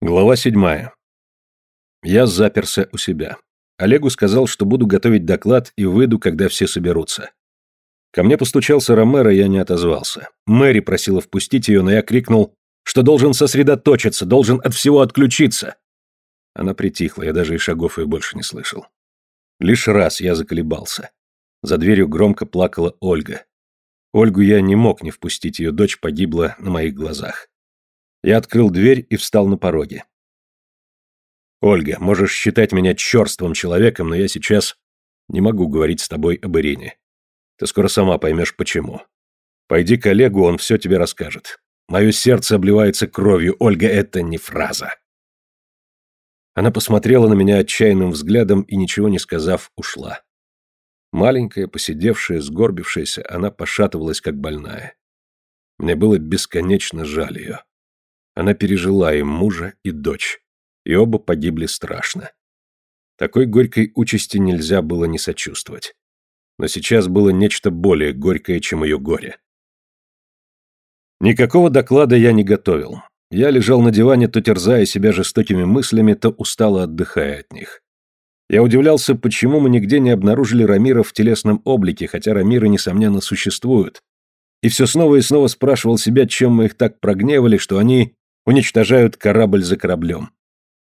Глава седьмая. Я заперся у себя. Олегу сказал, что буду готовить доклад и выйду, когда все соберутся. Ко мне постучался Ромеро, я не отозвался. Мэри просила впустить ее, но я крикнул, что должен сосредоточиться, должен от всего отключиться. Она притихла, я даже и шагов ее больше не слышал. Лишь раз я заколебался. За дверью громко плакала Ольга. Ольгу я не мог не впустить, ее дочь погибла на моих глазах. Я открыл дверь и встал на пороге. «Ольга, можешь считать меня черствым человеком, но я сейчас не могу говорить с тобой об Ирине. Ты скоро сама поймешь, почему. Пойди к Олегу, он все тебе расскажет. Мое сердце обливается кровью, Ольга, это не фраза». Она посмотрела на меня отчаянным взглядом и, ничего не сказав, ушла. Маленькая, посидевшая, сгорбившаяся, она пошатывалась, как больная. Мне было бесконечно жаль ее. Она пережила и мужа, и дочь, и оба погибли страшно. Такой горькой участи нельзя было не сочувствовать. Но сейчас было нечто более горькое, чем ее горе. Никакого доклада я не готовил. Я лежал на диване, то терзая себя жестокими мыслями, то устало отдыхая от них. Я удивлялся, почему мы нигде не обнаружили Рамира в телесном облике, хотя Рамиры, несомненно, существуют. И все снова и снова спрашивал себя, чем мы их так прогневали, что они уничтожают корабль за кораблем.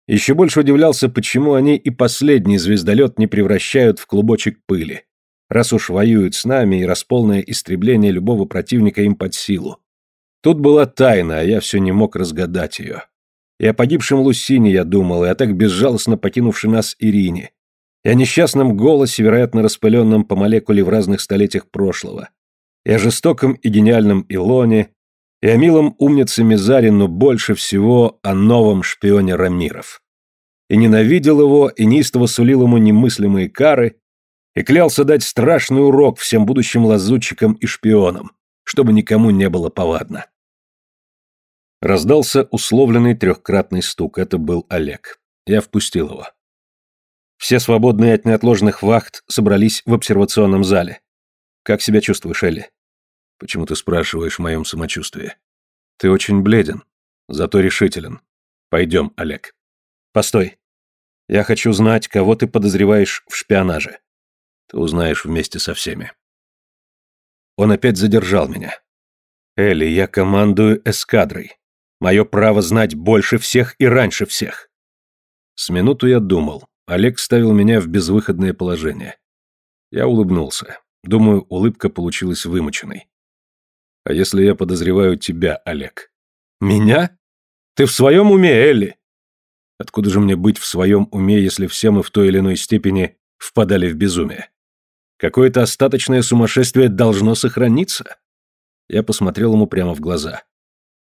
Еще больше удивлялся, почему они и последний звездолет не превращают в клубочек пыли, раз уж воюют с нами и располное истребление любого противника им под силу. Тут была тайна, а я все не мог разгадать ее. И о погибшем Лусине я думал, и о так безжалостно покинувшей нас Ирине, и о несчастном голосе, вероятно, распыленном по молекуле в разных столетиях прошлого, и о жестоком и гениальном Илоне, и о милом умнице Мизаре, но больше всего о новом шпионе Рамиров. И ненавидел его, и неистово сулил ему немыслимые кары, и клялся дать страшный урок всем будущим лазутчикам и шпионам, чтобы никому не было повадно. Раздался условленный трехкратный стук, это был Олег. Я впустил его. Все свободные от неотложных вахт собрались в обсервационном зале. Как себя чувствуешь, Элли? Почему ты спрашиваешь в моем самочувствии? Ты очень бледен, зато решителен. Пойдем, Олег. Постой. Я хочу знать, кого ты подозреваешь в шпионаже. Ты узнаешь вместе со всеми. Он опять задержал меня. Элли, я командую эскадрой. Мое право знать больше всех и раньше всех. С минуту я думал. Олег ставил меня в безвыходное положение. Я улыбнулся. Думаю, улыбка получилась вымученной. А если я подозреваю тебя, Олег? Меня? Ты в своем уме, Элли? Откуда же мне быть в своем уме, если все мы в той или иной степени впадали в безумие? Какое-то остаточное сумасшествие должно сохраниться. Я посмотрел ему прямо в глаза.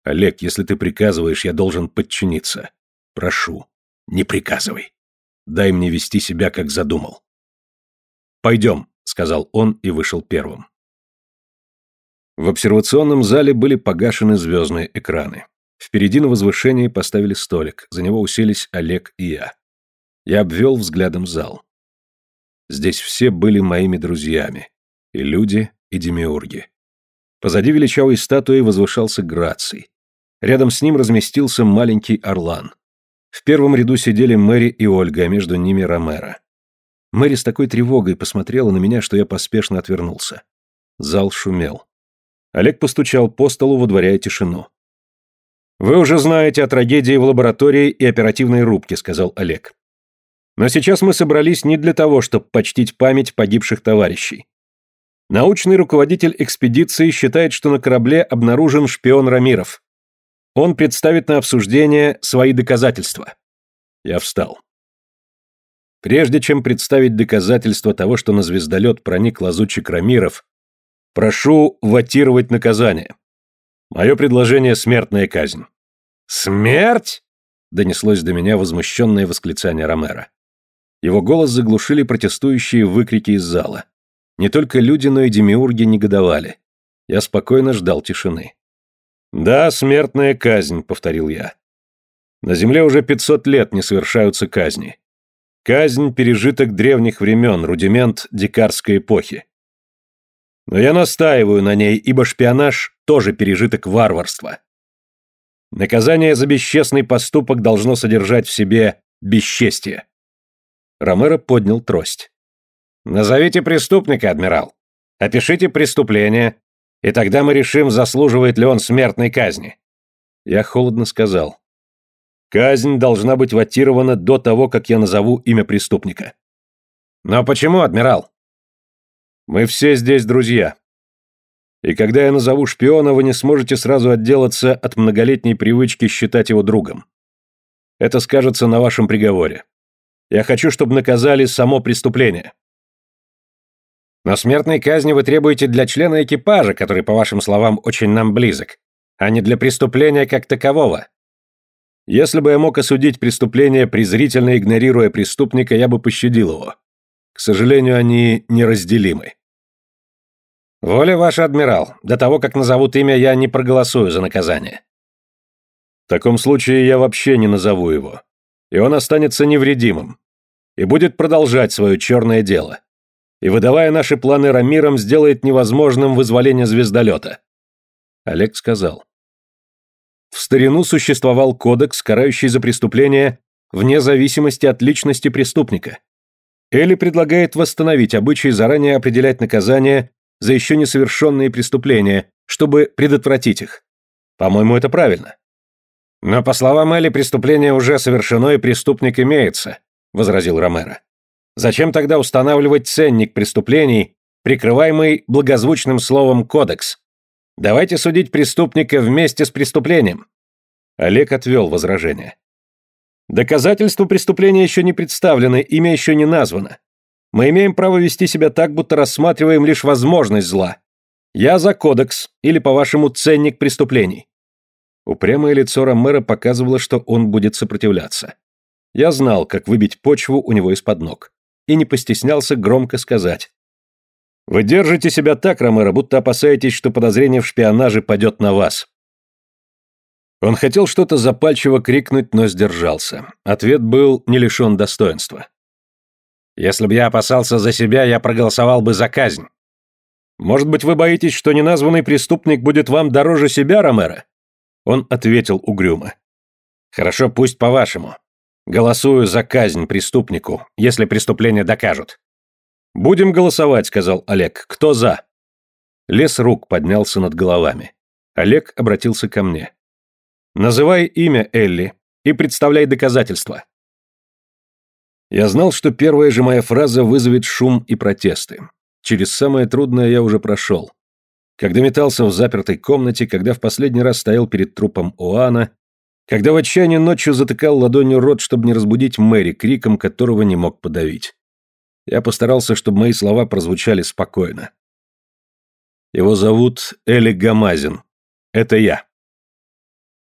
Олег, если ты приказываешь, я должен подчиниться. Прошу, не приказывай. Дай мне вести себя, как задумал. Пойдем, сказал он и вышел первым. В обсервационном зале были погашены звездные экраны. Впереди на возвышении поставили столик, за него уселись Олег и я. Я обвел взглядом зал. Здесь все были моими друзьями. И люди, и демиурги. Позади величавой статуи возвышался Граций. Рядом с ним разместился маленький Орлан. В первом ряду сидели Мэри и Ольга, а между ними Ромеро. Мэри с такой тревогой посмотрела на меня, что я поспешно отвернулся. Зал шумел. Олег постучал по столу, выдворяя тишину. «Вы уже знаете о трагедии в лаборатории и оперативной рубке», — сказал Олег. «Но сейчас мы собрались не для того, чтобы почтить память погибших товарищей. Научный руководитель экспедиции считает, что на корабле обнаружен шпион Рамиров. Он представит на обсуждение свои доказательства». Я встал. Прежде чем представить доказательства того, что на звездолет проник лазутчик Рамиров, Прошу ватировать наказание. Мое предложение – смертная казнь». «Смерть?» – донеслось до меня возмущенное восклицание Ромера. Его голос заглушили протестующие выкрики из зала. Не только люди, но и демиурги негодовали. Я спокойно ждал тишины. «Да, смертная казнь», — повторил я. «На Земле уже пятьсот лет не совершаются казни. Казнь — пережиток древних времен, рудимент дикарской эпохи. Но я настаиваю на ней, ибо шпионаж тоже пережиток варварства. Наказание за бесчестный поступок должно содержать в себе бесчестие. Ромеро поднял трость. «Назовите преступника, адмирал. Опишите преступление, и тогда мы решим, заслуживает ли он смертной казни». Я холодно сказал. «Казнь должна быть ватирована до того, как я назову имя преступника». «Но почему, адмирал?» «Мы все здесь друзья. И когда я назову шпиона, вы не сможете сразу отделаться от многолетней привычки считать его другом. Это скажется на вашем приговоре. Я хочу, чтобы наказали само преступление. Но смертной казни вы требуете для члена экипажа, который, по вашим словам, очень нам близок, а не для преступления как такового. Если бы я мог осудить преступление, презрительно игнорируя преступника, я бы пощадил его. К сожалению, они неразделимы. «Воля ваша, адмирал. До того, как назовут имя, я не проголосую за наказание». «В таком случае я вообще не назову его. И он останется невредимым. И будет продолжать свое черное дело. И, выдавая наши планы Рамирам, сделает невозможным вызволение звездолета». Олег сказал. В старину существовал кодекс, карающий за преступление вне зависимости от личности преступника. Элли предлагает восстановить обычай заранее определять наказание за еще несовершенные преступления, чтобы предотвратить их. По-моему, это правильно. Но, по словам Элли, преступление уже совершено и преступник имеется, возразил Ромеро. Зачем тогда устанавливать ценник преступлений, прикрываемый благозвучным словом «кодекс»? Давайте судить преступника вместе с преступлением. Олег отвел возражение. Доказательства преступления еще не представлены, имя еще не названо. Мы имеем право вести себя так, будто рассматриваем лишь возможность зла. Я за кодекс, или, по-вашему, ценник преступлений». Упрямое лицо Ромера показывало, что он будет сопротивляться. Я знал, как выбить почву у него из-под ног. И не постеснялся громко сказать. «Вы держите себя так, Ромеро, будто опасаетесь, что подозрение в шпионаже падет на вас». Он хотел что-то запальчиво крикнуть, но сдержался. Ответ был не лишен достоинства. Если бы я опасался за себя, я проголосовал бы за казнь. Может быть, вы боитесь, что неназванный преступник будет вам дороже себя, Ромеро? Он ответил угрюмо. Хорошо, пусть по-вашему. Голосую за казнь преступнику, если преступление докажут. Будем голосовать, сказал Олег. Кто за? Лес рук поднялся над головами. Олег обратился ко мне. Называй имя Элли и представляй доказательства. Я знал, что первая же моя фраза вызовет шум и протесты. Через самое трудное я уже прошел. Когда метался в запертой комнате, когда в последний раз стоял перед трупом Оана, когда в отчаянии ночью затыкал ладонью рот, чтобы не разбудить Мэри, криком которого не мог подавить. Я постарался, чтобы мои слова прозвучали спокойно. Его зовут Эли Гамазин. Это я.